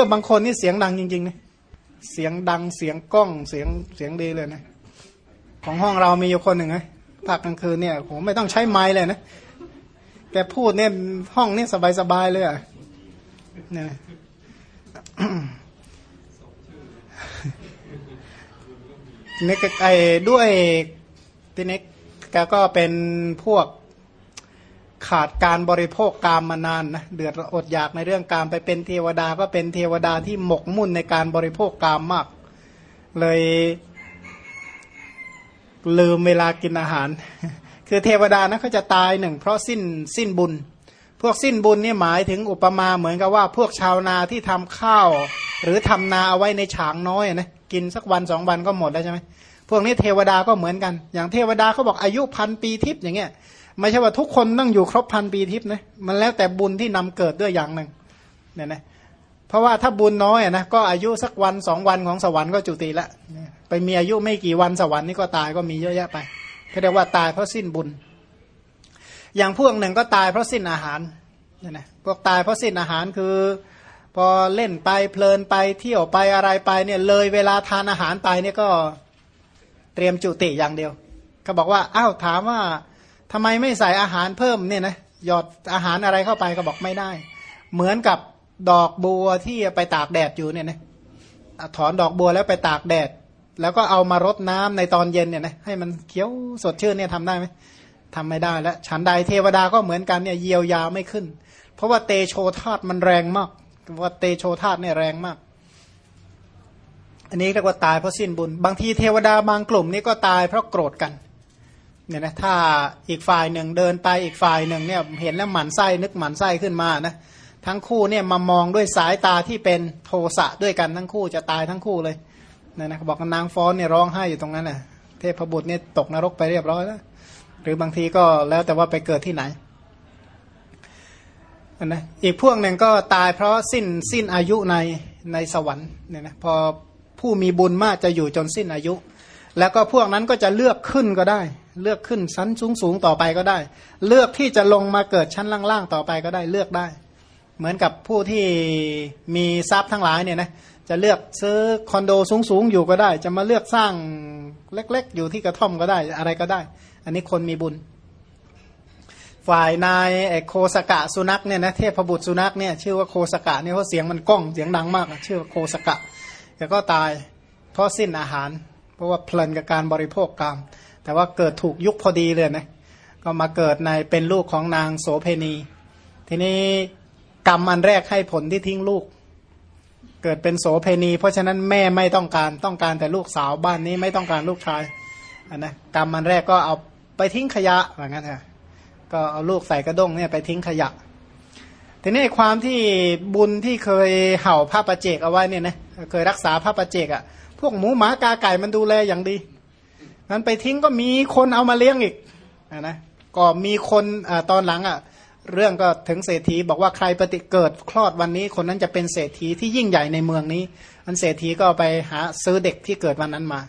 ออบางคนนี่เสียงดังจริงๆนะเสียงดังเสียงกล้องเสียงเสียงดีเลยนะ ของห้องเรามีอยู่คนหนึ่งนะภาคกลางคืนเนี่ยโหไม่ต้องใช้ไม้เลยนะแกพูดเนี่ยห้องนี่สบายๆเลยอะเนี่ยนี่ก็ไอ้ด้วยทีนี้แกก็เป็นพวก ขาดการบริโภคกามมานานนะเดือดอดอยากในเรื่องการไปเป็นเทวดาก็เป็นเทวดาที่หมกมุ่นในการบริโภคกามมาก เลยลืมเวลากินอาหาร คือเทวดานะเขาจะตายหนึ่งเพราะสิ้นสิ้นบุญ พวกสิ้นบุญนี่หมายถึงอุปมาเหมือนกับว่า พวกชาวนาที่ทำข้าว หรือทำนาเอาไว้ในฉางน้อยนะกินสักวันสองวันก็หมดแล้วใช่ไหมพวกนี้เทวดาก็เหมือนกัน อย่างเทวดาเขาบอกอายุพันปีทิพย์อย่างเงี้ย ไม่ใช่ว่าทุกคนต้องอยู่ครบพันปีทิพย์นะมันแล้วแต่บุญที่นำเกิดด้วยอย่างหนึ่งเนี่ยนะเพราะว่าถ้าบุญน้อยนะก็อายุสักวันสองวันของสวรรค์ก็จุติละไปมีอายุไม่กี่วันสวรรค์นี่ก็ตายก็มีเยอะแยะไปเขาเรียกว่าตายเพราะสิ้นบุญ อย่างพวกหนึ่งก็ตายเพราะสิ้นอาหารเนี่ยนะพวกตายเพราะสิ้นอาหารคือ พอเล่นไปเพลินไปเที่ยวไปอะไรไปเนี่ยเลยเวลาทานอาหารไปเนี่ยก็เตรียมจุติอย่างเดียวเขาบอกว่าอ้าวถามว่า ทำไมไม่ใส่อาหารเพิ่มเนี่ยนะหยอดอาหารอะไรเข้าไปก็บอกไม่ได้ เหมือนกับดอกบัวที่ไปตากแดดอยู่เนี่ยนะถอนดอกบัวแล้วไปตากแดด แล้วก็เอามารดน้ำในตอนเย็นเนี่ยนะให้มันเขียวสดชื่นเนี่ยทำได้ไหมทำไม่ได้แล้วฉันใดเทวดาก็เหมือนกันเนี่ยเยียวยาไม่ขึ้น เพราะว่าเตโชธาตมันแรงมากว่าเตโชธาตเนี่ยแรงมาก อันนี้เรียกว่าตายเพราะสิ้นบุญ บางทีเทวดาบางกลุ่มนี่ก็ตายเพราะโกรธกัน เนี่ยนะถ้าอีกฝ่ายหนึ่งเดินไปอีกฝ่ายหนึ่งเนี่ยเห็นแล้วหมันไส้นึกหมันไส้ขึ้นมานะทั้งคู่เนี่ยมามองด้วยสายตาที่เป็นโทสะด้วยกันทั้งคู่จะตายทั้งคู่เลยเนี่ยนะบอกนางฟ้อนเนี่ยร้องไห้อยู่ตรงนั้นน่ะเทพบุตรเนี่ยตกนรกไปเรียบร้อยแล้วหรือบางทีก็แล้วแต่ว่าไปเกิดที่ไหนนะอีกพวกหนึ่งก็ตายเพราะสิ้นสิ้นอายุในในสวรรค์เนี่ยนะพอผู้มีบุญมากจะอยู่จนสิ้นอายุ แล้วก็พวกนั้นก็จะเลือกขึ้นก็ได้ เลือกขึ้นชั้นสูงสูงต่อไปก็ได้ เลือกที่จะลงมาเกิดชั้นล่างๆต่อไปก็ได้เลือกได้ เหมือนกับผู้ที่มีทรัพย์ทั้งหลายเนี่ยนะจะเลือกซื้อคอนโดสูงๆอยู่ก็ได้ จะมาเลือกสร้างเล็กๆ อยู่ที่กระท่อมก็ได้อะไรก็ได้ อันนี้คนมีบุญ ฝ่ายนายโคสกะสุนัขเนี่ยนะเทพบุตรสุนัขเนี่ยชื่อว่าโคสกะเนี่ยเพราะเสียงมันก้องเสียงดังมากชื่อว่าโคสกะแกก็ตายเพราะสิ้นอาหาร เพราะว่าเพลินกับการบริโภคกรรม แต่ว่าเกิดถูกยุคพอดีเลยนะก็มาเกิดในเป็นลูกของนางโสเพณี ทีนี้กรรมอันแรกให้ผลที่ทิ้งลูก เกิดเป็นโสเพณี เพราะฉะนั้นแม่ไม่ต้องการต้องการแต่ลูกสาวบ้านนี้ไม่ต้องการลูกชายอันนะกรรมอันแรกก็เอาไปทิ้งขยะเหมือนกันเถอะก็เอาลูกใส่กระด้งเนี่ยไปทิ้งขยะทีนี้ความที่บุญที่เคยเห่าผ้าประเจกเอาไว้เนี่ยนะเคยรักษาผ้าประเจกอะ่ะ พวกหมูหมากาไก่มันดูแลอย่างดีนั้นไปทิ้งก็มีคนเอามาเลี้ยงอีกอะนะก็มีคนอตอนหลังอะ่ะเรื่องก็ถึงเศรษฐีบอกว่าใครปฏิเกิดคลอดวันนี้ คนนั้นจะเป็นเศรษฐีที่ยิ่งใหญ่ในเมืองนี้ อันเศรษฐีก็ไปหาซื้อเด็กที่เกิดวันนั้นมา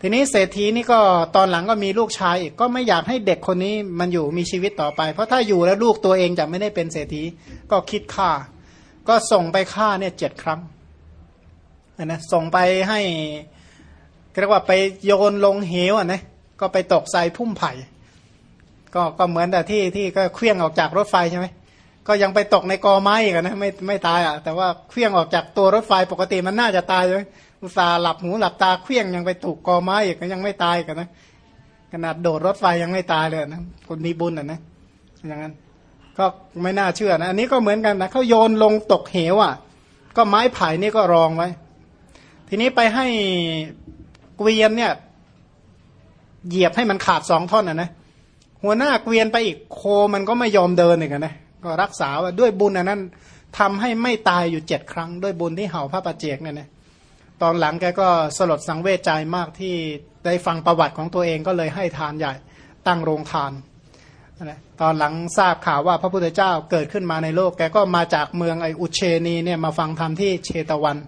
ทีนี้เศรษฐีนี่ก็ตอนหลังก็มีลูกชายอีกก็ไม่อยากให้เด็กคนนี้มันอยู่มีชีวิตต่อไป เพราะถ้าอยู่แล้วลูกตัวเองจะไม่ได้เป็นเศรษฐีก็คิดฆ่า ก็ส่งไปฆ่าเนี่ยเจ็ดครั้ง นะส่งไปให้เรียกว่าไปโยนลงเหวอะนะก็ไปตกใส่พุ่มไผ่ก็ก็เหมือนแต่ที่ที่ก็เคลื่องออกจากรถไฟใช่ไหมก็ยังไปตกในกอไม้อีกนะไม่ไม่ตายอะแต่ว่าเคลื่องออกจากตัวรถไฟปกติมันน่าจะตายเลยอุตส่าห์หลับหูหลับตาเคลื่องยังไปถูกกอไม้อีกก็ยังไม่ตายกันนะขนาดโดดรถไฟยังไม่ตายเลยนะคนมีบุญอะนะอย่างนั้นก็ไม่น่าเชื่อนะอันนี้ก็เหมือนกันนะเขาโยนลงตกเหวอะ ก็ไม้ไผ่นี่ก็รองไว้ ทีนี้ไปให้เกวียนเนี่ย เหยียบให้มันขาดสองท่อนอะนะหัวหน้าเกวียนไปอีกโคมันก็ไม่ยอมเดินอีกนะก็รักษาว่าด้วยบุญอันนั้นทำให้ไม่ตายอยู่เจ็ดครั้ง ด้วยบุญที่เห่าพระประเจกเนี่ยนะตอนหลังแกก็สลดสังเวชใจมากที่ได้ฟังประวัติของตัวเองก็เลยให้ทานใหญ่ตั้งโรงทานนะตอนหลังทราบข่าวว่าพระพุทธเจ้าเกิดขึ้นมาในโลก แกก็มาจากเมืองไออุเชนีเนี่ยมาฟังธรรมที่เชตวัน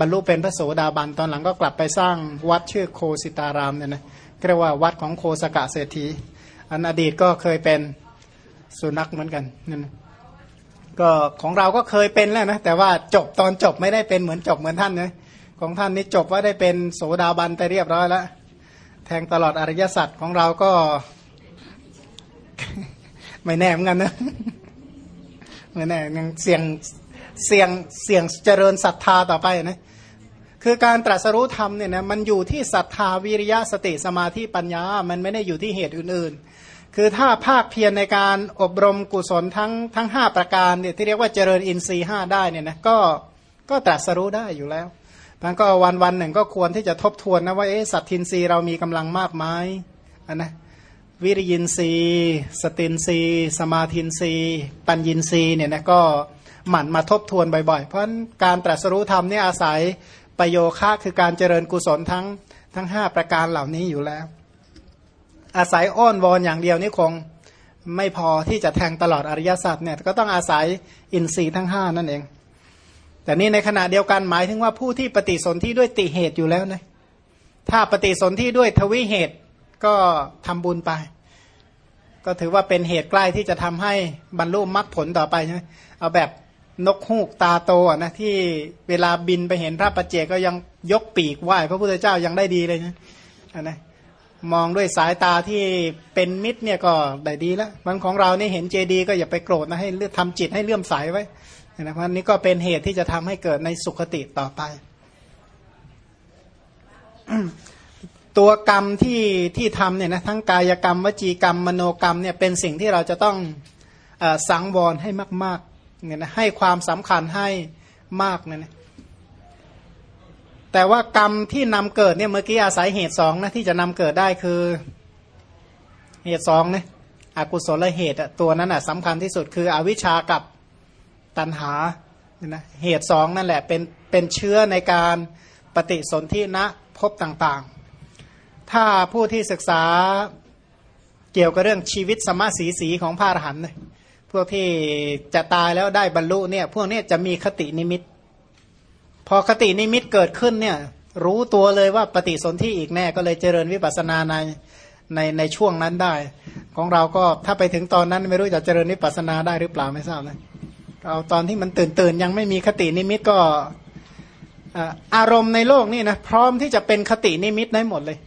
บรรลุเป็นพระโสดาบันตอนหลังก็กลับไปสร้างวัดชื่อโคสิตารามเนี่ยนะเรียกว่าวัดของโคสกะเศรษฐี อันอดีตก็เคยเป็นสุนัขเหมือนกันนั่นก็ของเราก็เคยเป็นแล้วนะแต่ว่าจบตอนจบไม่ได้เป็นเหมือนจบเหมือนท่านนะของท่านนี่จบว่าได้เป็นโสดาบันไปเรียบร้อยแล้วแทงตลอดอริยสัจของเราก็ ไม่แน่เหมือนกันนะไม่แน่ยังเสี่ยง เสี่ยงเสี่ยงเจริญศรัทธาต่อไปนะคือการตรัสรู้ธรรมเนี่ยนะมันอยู่ที่ศรัทธาวิริยะสติสมาธิปัญญา มันไม่ได้อยู่ที่เหตุอื่นๆ คือถ้าภาคเพียรในการอบรมกุศลทั้งทั้งห้าประการเนี่ยที่เรียกว่าเจริญอินทรีย์ห้าได้เนี่ยนะก็ก็ตรัสรู้ได้อยู่แล้วมันก็วันวันหนึ่งก็ควรที่จะทบทวนนะว่าเอ๊ะสัตทินรีเรามีกำลังมากไหมอันนะวิริยินรีสตินรีสมาธินรีปัญญินรีเนี่ยนะก็ หมั่นมาทบทวนบ่อยๆ เพราะการตรัสรู้ธรรมเนี่ยอาศัยประโยคะคือการเจริญกุศลทั้งทั้งห้าประการเหล่านี้อยู่แล้ว อาศัยอ้อนวอนอย่างเดียวนี่คงไม่พอที่จะแทงตลอดอริยสัจเนี่ยก็ต้องอาศัยอินทรีย์ทั้งห้านั่นเอง แต่นี่ในขณะเดียวกันหมายถึงว่าผู้ที่ปฏิสนธิด้วยติเหตุอยู่แล้วนะถ้าปฏิสนธิด้วยทวิเหตุก็ทำบุญไป ก็ถือว่าเป็นเหตุใกล้ที่จะทำให้บรรลุมรรคผลต่อไปใช่ไหมเอาแบบ นกฮูกตาโตนะที่เวลาบินไปเห็นพระปัจเจกก็ยังยกปีกไหว้พระพุทธเจ้ายังได้ดีเลยนะนะมองด้วยสายตาที่เป็นมิตรเนี่ยก็ได้ดีแล้วบางของเรานี่เห็นเจดีก็อย่าไปโกรธนะให้เลือกทำจิตให้เลื่อมใสไว้นะเพราะนี้ก็เป็นเหตุที่จะทำให้เกิดในสุขติต่อไป ตัวกรรมที่ที่ทำเนี่ยนะทั้งกายกรรมวจีกรรมมโนกรรมเนี่ยเป็นสิ่งที่เราจะต้องอสังวรให้มาก เนี่ยนะให้ความสำคัญให้มากเนี่ยนะแต่ว่ากรรมที่นำเกิดเนี่ยเมื่อกี้อาศัยเหตุสองนะที่จะนำเกิดได้คือ เหตุสองเนี่ยอกุศลเหตุตัวนั้นอะสำคัญที่สุดคืออวิชากับตัณหาเนี่ยนะเหตุสองนั่นแหละเป็นเป็นเชื้อในการปฏิสนธิณพบต่างๆ ถ้าผู้ที่ศึกษาเกี่ยวกับเรื่องชีวิตสมาสีสีของพระอรหันต์เนี่ย พวกที่จะตายแล้วได้บรรลุเนี่ยพวกนี้จะมีคตินิมิต พอคตินิมิตเกิดขึ้นเนี่ยรู้ตัวเลยว่าปฏิสนธิอีกแน่ก็เลยเจริญวิปัสสนาในในในช่วงนั้นได้ ของเราก็ถ้าไปถึงตอนนั้นไม่รู้จะเจริญวิปัสสนาได้หรือเปล่าไม่ทราบนะเอาตอนที่มันตื่นตื่นยังไม่มีคตินิมิตก็อารมณ์ในโลกนี่นะพร้อมที่จะเป็นคตินิมิตได้หมดเลย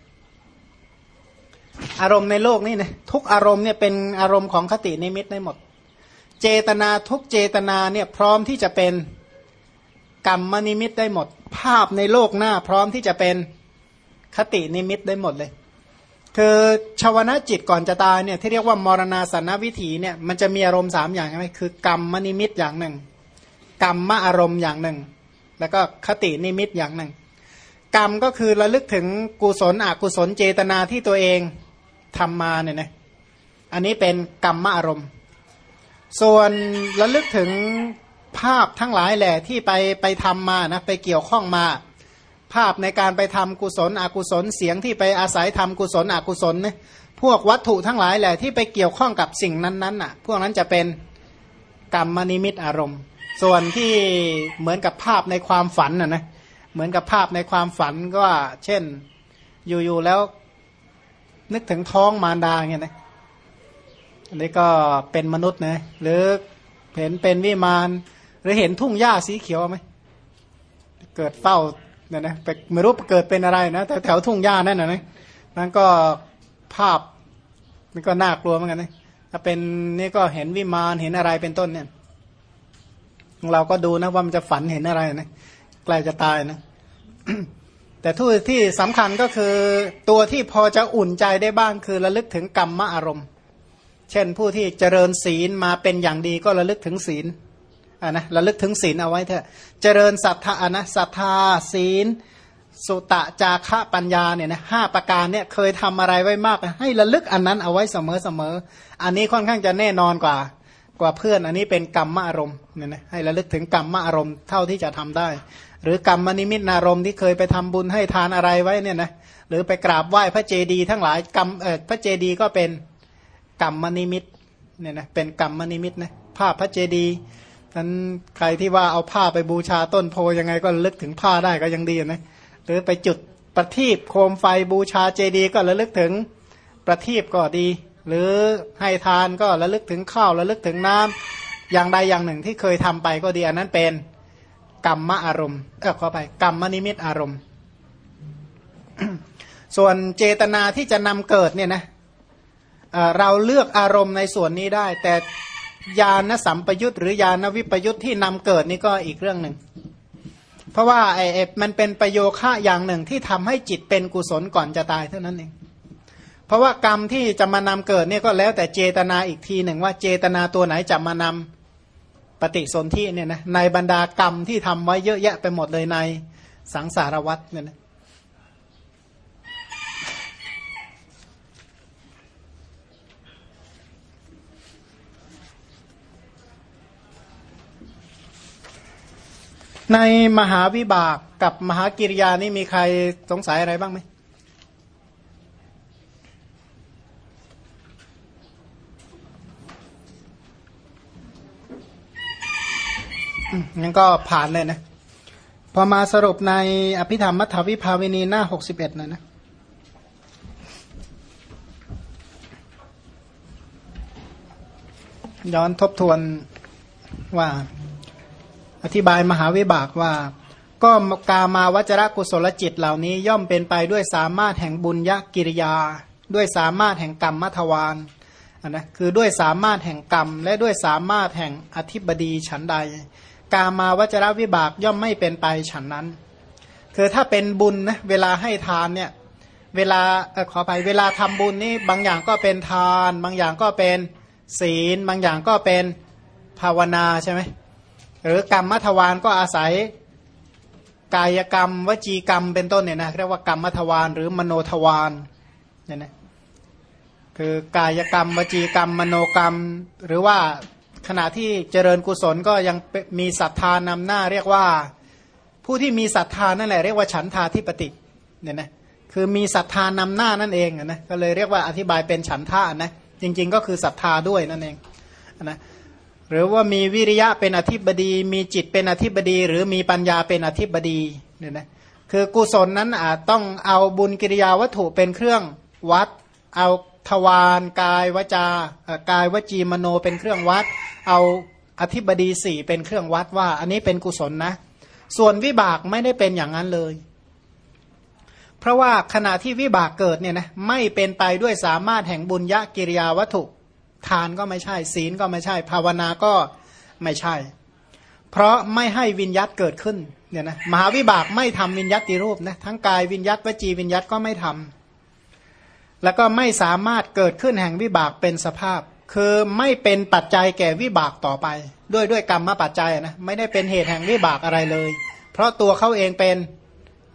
อารมณ์ในโลกนี่นะทุกอารมณ์เนี่ยเป็นอารมณ์ของคตินิมิตได้หมด เจตนาทุกเจตนาเนี่ยพร้อมที่จะเป็นกรรมนิมิตได้หมด ภาพในโลกหน้าพร้อมที่จะเป็นคตินิมิตได้หมดเลยคือชวนะจิตก่อนจะตายเนี่ยที่เรียกว่ามรณาสันนวิถีเนี่ยมันจะมีอารมณ์สามอย่างใช่ไหมคือกรรมนิมิตอย่างหนึ่ง กรรมมอารมณ์อย่างหนึ่ง แล้วก็คตินิมิตอย่างหนึ่ง กรรมก็คือระลึกถึงกุศลอกุศลเจตนาที่ตัวเองทำมาเนี่ยนะอันนี้เป็นกรรมมอารมณ์ ส่วนระลึกถึงภาพทั้งหลายแหละที่ไปไปทำมานะไปเกี่ยวข้องมา ภาพในการไปทำกุศล อกุศลเสียงที่ไปอาศัยทำกุศล อกุศลเนี่ยพวกวัตถุทั้งหลายแหละที่ไปเกี่ยวข้องกับสิ่งนั้นๆน่ะ พวกนั้นจะเป็นกรรมนิมิตอารมณ์ ส่วนที่เหมือนกับภาพในความฝันน่ะนะเหมือนกับภาพในความฝันก็เช่นอยู่ๆแล้ว นึกถึงท้องมารดาเงี้ยนะ อันนี้ก็เป็นมนุษย์นะหรือเห็นเป็นวิมานหรือเห็นทุ่งหญ้าสีเขียวไหมเกิดเฝ้าเนี่ยนะไปไม่รู้เกิดเป็นอะไรนะแต่แถวทุ่งหญ้านั่นนะนะนั่นก็ภาพมันก็น่ากลัวเหมือนกันนะถ้าเป็นนี่ก็เห็นวิมานเห็นอะไรเป็นต้นเนี่ยเราก็ดูนะว่ามันจะฝันเห็นอะไรนะใกล้จะตายนะแต่ทุกที่สำคัญก็คือตัวที่พอจะอุ่นใจได้บ้างคือระลึกถึงกรรมอารมณ์ เช่นผู้ที่เจริญศีลมาเป็นอย่างดีก็ระลึกถึงศีลอ่านะระลึกถึงศีลเอาไว้เถอะ เจริญศรัทธานะศรัทธาศีล สุตะจาคะปัญญาเนี่ยนะห้าประการเนี่ยเคยทำอะไรไว้มาก ให้ระลึกอันนั้นเอาไว้เสมอเสมออันนี้ค่อนข้างจะแน่นอนกว่า กว่าเพื่อนอันนี้เป็นกรรมอารมณ์เนี่ยนะให้ระลึกถึงกรรมอารมณ์เท่าที่จะทำได้ หรือกรรมนิมิตนารมณ์ที่เคยไปทำบุญให้ทานอะไรไว้เนี่ยนะหรือไปกราบไหว้พระเจดีย์ทั้งหลายกรรมเออพระเจดีย์ก็เป็น กรรมนิมิตเนี่ยนะเป็นกรรมนิมิตนะผ้าพระเจดีย์นั้นใครที่ว่าเอาผ้าไปบูชาต้นโพยังไงก็ลึกถึงผ้าได้ก็ยังดีนะหรือไปจุดประทีปโคมไฟบูชาเจดีย์ก็ระลึกถึงประทีปก็ดี หรือให้ทานก็ระลึกถึงข้าวระลึกถึงน้ำอย่างใดอย่างหนึ่งที่เคยทำไปก็ดีอันนั้นเป็นกรรมอารมณ์เออขอไปกรรมนิมิตอารมณ์ ส่วนเจตนาที่จะนำเกิดเนี่ยนะ เราเลือกอารมณ์ในส่วนนี้ได้ แต่ญาณสัมปยุตหรือญาณวิปยุตที่นำเกิดนี่ก็อีกเรื่องหนึ่ง เพราะว่าไอ้มันเป็นประโยคะอย่างหนึ่งที่ทำให้จิตเป็นกุศลก่อนจะตายเท่านั้นเองเพราะว่ากรรมที่จะมานำเกิดเนี่ยก็แล้วแต่เจตนาอีกทีหนึ่งว่าเจตนาตัวไหนจะมานำปฏิสนธิเนี่ยนะในบรรดากรรมที่ทำไว้เยอะแยะไปหมดเลยในสังสารวัฏเนี่ยนะ ในมหาวิบากกับมหากิริยานี่มีใครสงสัยอะไรบ้างไหมงั้นก็ผ่านเลยนะ พอมาสรุปในอภิธรรมมัทธวิภาวินีหน้าหกสิบเอ็ดนะนะย้อนทบทวนว่า อธิบายมหาวิบากว่า ก็กามาวจระกุศลจิตเหล่านี้ย่อมเป็นไปด้วยสามารถแห่งบุญยกิริยา ด้วยสามารถแห่งกรรมมัทวานนะคือด้วยสามารถแห่งกรรม และด้วยสามารถแห่งอธิบดีฉันใด กามาวจระวิบากย่อมไม่เป็นไปฉันนั้น คือถ้าเป็นบุญนะเวลาให้ทานเนี่ยเวลาอขอไปเวลาทำบุญนี่บางอย่างก็เป็นทาน บางอย่างก็เป็นศีล บางอย่างก็เป็นภาวนาใช่ไหม หรือกรรมมัทวานก็อาศัยกายกรรม วจีกรรมเป็นต้นเนี่ยนะเรียกว่ากรรมมัทวานหรือมโนทวานเนี่ยนะคือกายกรรม วจีกรรม มโนกรรม หรือว่าขณะที่เจริญกุศลก็ยังมีศรัทธานำหน้า เรียกว่าผู้ที่มีศรัทธานั่นแหละเรียกว่าฉันทาธิปติเนี่ยนะคือมีศรัทธานำหน้านั่นเองนะก็เลยเรียกว่าอธิบายเป็นฉันทานะจริง ๆ ก็คือศรัทธาด้วยนั่นเองนะ หรือว่ามีวิริยะเป็นอธิบดี มีจิตเป็นอธิบดี หรือมีปัญญาเป็นอธิบดีเนี่ยนะคือกุศลนั้นอาจต้องเอาบุญกิริยาวัตถุเป็นเครื่องวัด เอาทวารกายวจากายวจีมโนเป็นเครื่องวัด เอาอธิบดีสี่เป็นเครื่องวัดว่า อันนี้เป็นกุศลนะ ส่วนวิบากไม่ได้เป็นอย่างนั้นเลย เพราะว่าขณะที่วิบากเกิดเนี่ยนะไม่เป็นไปด้วยสามารถแห่งบุญยะกิริยาวัตถุ ทานก็ไม่ใช่ ศีลก็ไม่ใช่ ภาวนาก็ไม่ใช่ เพราะไม่ให้วิญยัตเกิดขึ้นเนี่ยนะมหาวิบากไม่ทำวิญยัติรูปนะทั้งกายวิญยัตวจีวิญยัตก็ไม่ทำแล้วก็ไม่สามารถเกิดขึ้นแห่งวิบากเป็นสภาพ คือไม่เป็นปัจจัยแก่วิบากต่อไป ด้วยด้วยกรรมมาปัจจัยนะไม่ได้เป็นเหตุแห่งวิบากอะไรเลย เพราะตัวเขาเองเป็น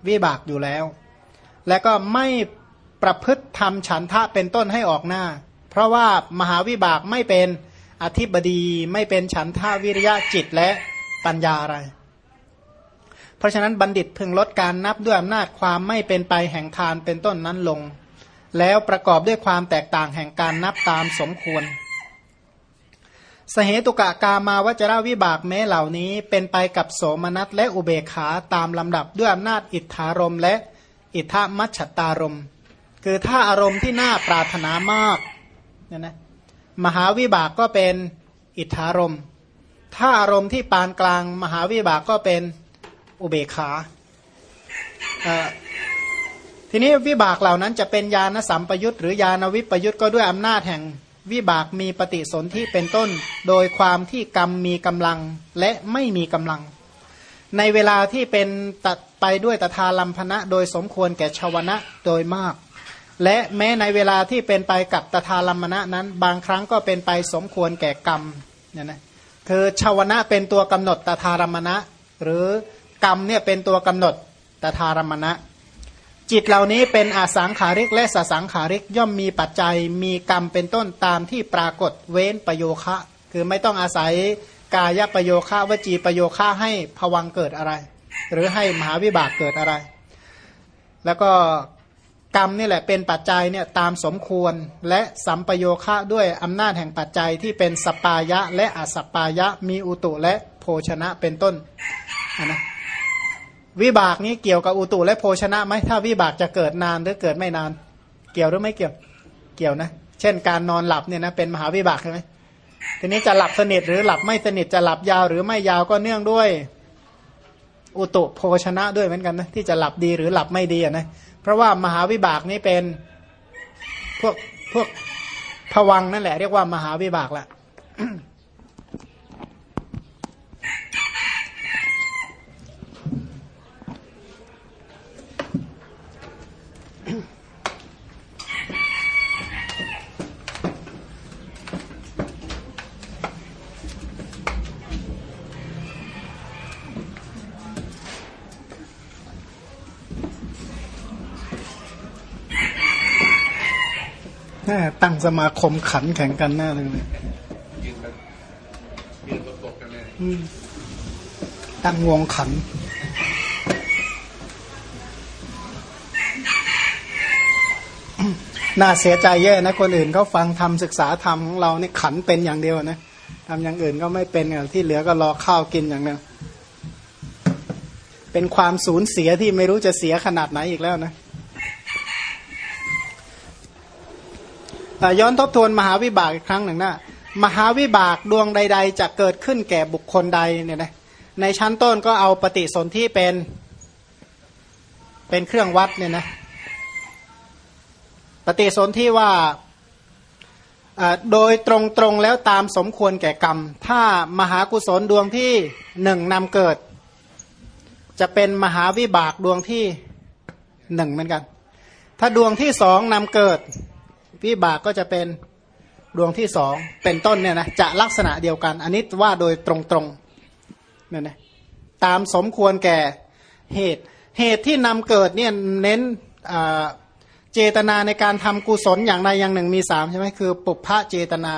วิบากอยู่แล้ว และก็ไม่ประพฤติทำฉันทะเป็นต้นให้ออกหน้า เพราะว่ามหาวิบากไม่เป็นอธิบดีไม่เป็นฉันทะวิริยะจิตและปัญญาอะไร เพราะฉะนั้นบัณฑิตพึงลดการนับด้วยอำนาจความไม่เป็นไปแห่งทานเป็นต้นนั้นลง แล้วประกอบด้วยความแตกต่างแห่งการนับตามสมควร สเหตุกะกามาวจราวิบากแม้เหล่านี้เป็นไปกับโสมนัสและอุเบขาตามลำดับด้วยอำนาจอิทธารมและอิทธามัชตารม คือถ้าอารมณ์ที่น่าปรารถนามาก เนี่ยนะมหาวิบากก็เป็นอิทธารมถ้าอารมณ์ที่ปานกลาง มหาวิบากก็เป็นอุเบขาทีนี้วิบากเหล่านั้นจะเป็นญาณสัมปยุตหรือญาณวิปยุตก็ด้วยอำนาจแห่งวิบากมีปฏิสนธิเป็นต้น โดยความที่กรรมมีกำลังและไม่มีกำลัง ในเวลาที่เป็นตัดไปด้วยตถาลัมพนะ โดยสมควรแก่ชาวนะโดยมาก และแม้ในเวลาที่เป็นไปกับตถาลัมพนะนั้น บางครั้งก็เป็นไปสมควรแก่กรรมเนี่ยนะคือชาวนะเป็นตัวกำหนดตถาลัมพนะหรือกรรมเนี่ยเป็นตัวกำหนดตถาลัมพนะจิตเหล่านี้เป็นอาสังขาริกและสสังขาริกย่อมมีปัจจัยมีกรรมเป็นต้นตามที่ปรากฏเว้นประโยคะ คือไม่ต้องอาศัยกายประโยคะวจีประโยคะให้ผวังเกิดอะไร หรือให้มหาวิบากเกิดอะไร แล้วก็ กรรมนี่แหละเป็นปัจจัยเนี่ยตามสมควรและสัมปโยคะด้วยอำนาจแห่งปัจจัยที่เป็นสปายะและอสปายะมีอุตุและโภชนะเป็นต้นนะวิบากนี้เกี่ยวกับอุตุและโภชนะไหมถ้าวิบากจะเกิดนานหรือเกิดไม่นาน เกี่ยวหรือไม่เกี่ยวเกี่ยวนะ เช่นการนอนหลับเนี่ยนะเป็นมหาวิบากใช่ไหมทีนี้จะหลับสนิทหรือหลับไม่สนิทจะหลับยาวหรือไม่ยาวก็เนื่องด้วย อุตุโภชนะด้วยเหมือนกันนะที่จะหลับดีหรือหลับไม่ดีนะ เพราะว่ามหาวิบากนี้เป็นพวกพวกผวังนั่นแหละ เรียกว่ามหาวิบากแหละ ตั้งสมาคมขันแข่งกันหน้าเลยเลยตั้งวงขัน น่าเสียใจแย่นะคนอื่นเขาฟังทำศึกษาธรรมของเราเนี่ขันเป็นอย่างเดียวนะทำอย่างอื่นก็ไม่เป็นอะที่เหลือก็รอข้าวกินอย่างเดียวเป็นความสูญเสียที่ไม่รู้จะเสียขนาดไหนอีกแล้วนะ ย้อนทบทวนมหาวิบากอีกครั้งหนึ่งนะมหาวิบากดวงใด ๆ จะเกิดขึ้นแก่บุคคลใดเนี่ยนะในชั้นต้นก็เอาปฏิสนธิเป็นเป็นเครื่องวัดเนี่ยนะปฏิสนธิว่าโดยตรงๆแล้วตามสมควรแก่กรรม ถ้ามหากุศลดวงที่หนึ่งนำเกิด จะเป็นมหาวิบากดวงที่หนึ่งเหมือนกัน ถ้าดวงที่สองนำเกิด วิบากก็จะเป็นดวงที่สองเป็นต้นเนี่ยนะจะลักษณะเดียวกัน อันนี้ว่าโดยตรงๆเนี่ยนะตามสมควรแก่เหตุเหตุที่นำเกิดเนี่ยเน้นเจตนาในการทำกุศลอย่างใดอย่างหนึ่งมีสามใช่ไหมคือ ปุพพะเจตนา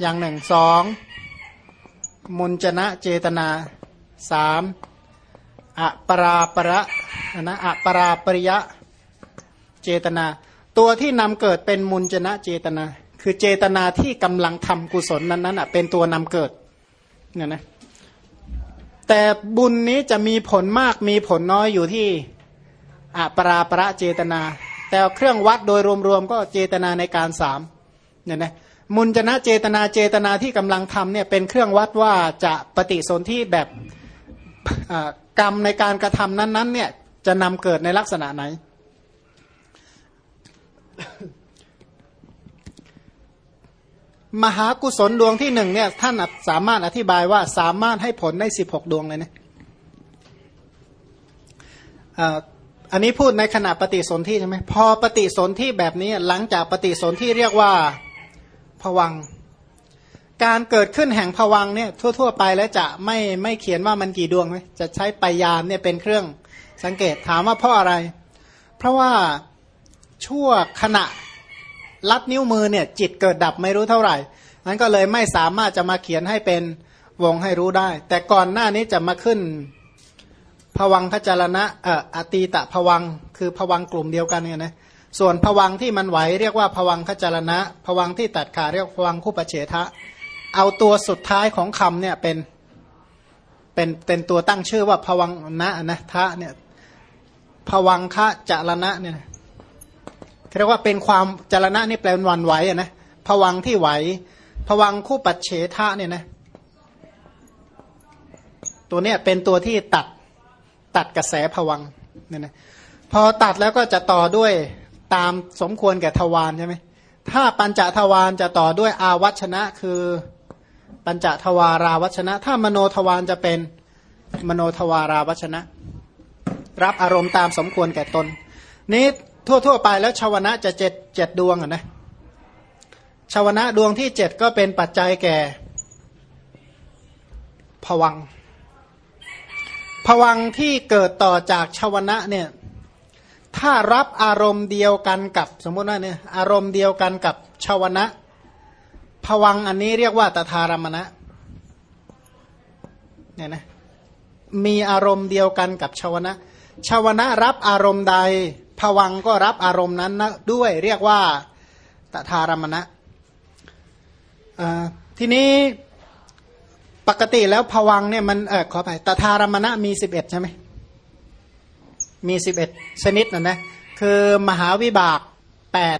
อย่างหนึ่งสองมุนจนะเจตนาสามอปราประนะอปราปริยะเจตนา ตัวที่นำเกิดเป็นมุนจนะเจตนา คือเจตนาที่กำลังทำกุศลนั้นนั้นอะเป็นตัวนำเกิดเนี่ยนะแต่บุญนี้จะมีผลมากมีผลน้อยอยู่ที่อัปราประเจตนา แต่เครื่องวัดโดยรวมๆก็เจตนาในการสามเนี่ยนะมุนจนะเจตนาเจตนาที่กำลังทำเนี่ยเป็นเครื่องวัดว่าจะปฏิสนธิแบบกรรมในการกระทำนั้นๆเนี่ยจะนำเกิดในลักษณะไหน มหากุศลดวงที่หนึ่งเนี่ยท่านสามารถอธิบายว่าสามารถให้ผลได้สิบหกดวงเลยนะอันนี้พูดในขณะปฏิสนธิใช่ไหมพอปฏิสนธิแบบนี้หลังจากปฏิสนธิเรียกว่าผวัง การเกิดขึ้นแห่งผวังเนี่ยทั่ว ๆ ไปแล้วจะไม่ไม่เขียนว่ามันกี่ดวงไหมจะใช้ปยานเนี่ยเป็นเครื่องสังเกตถามว่าเพราะอะไร เพราะว่า ชั่วขณะลัดนิ้วมือเนี่ยจิตเกิดดับไม่รู้เท่าไหร่นั้นก็เลยไม่สามารถจะมาเขียนให้เป็นวงให้รู้ได้ แต่ก่อนหน้านี้จะมาขึ้นผวังขจารณะเอ่ออตีตะผวังคือผวังกลุ่มเดียวกันเนี่ยนะส่วนผวังที่มันไหวเรียกว่าผวังขจารณะผวังที่ตัดขาเรียกผวังคู่ปเฉทะ เอาตัวสุดท้ายของคำเนี่ยเป็นเป็นเป็นตัวตั้งชื่อว่าผวังนะนะทะเนี่ยผวังคะจารณะเนี่ย เรียกว่าเป็นความจรณะนี่แปลวันไหวนะผวังที่ไหวผวังคู่ปัจเฉทะเนี่ยนะตัวเนี้ยเป็นตัวที่ตัดตัดกระแสผวังเนี่ยนะพอตัดแล้วก็จะต่อด้วยตามสมควรแก่ทวารใช่ไหมถ้าปัญจทวารจะต่อด้วยอาวัชนะ คือปัญจทวาราวัชนะ ถ้ามโนทวารจะเป็นมโนทวาราวัชนะ รับอารมณ์ตามสมควรแก่ตน นี้ ทั่วๆไปแล้วชาวนะจะเจ็ดเจ็ดดวงอะนะชาวนะดวงที่เจ็ดก็เป็นปัจจัยแก่ผวังผวังที่เกิดต่อจากชาวนะเนี่ยถ้ารับอารมณ์เดียวกันกับ สมมติว่าเนี่ยอารมณ์เดียวกันกับชาวนะผวังอันนี้เรียกว่าตถารมณะเนี่ยนะมีอารมณ์เดียวกันกับชาวนะชาวนะรับอารมณ์ใด ผวังก็รับอารมณ์นั้นนะด้วยเรียกว่าตถารมณะทีนี้ปกติแล้วผวังเนี่ยมันเออขอไปตถารมณะมีสิบเอ็ดใช่ไหมมีสิบเอ็ดชนิดนะนะคือมหาวิบากแปด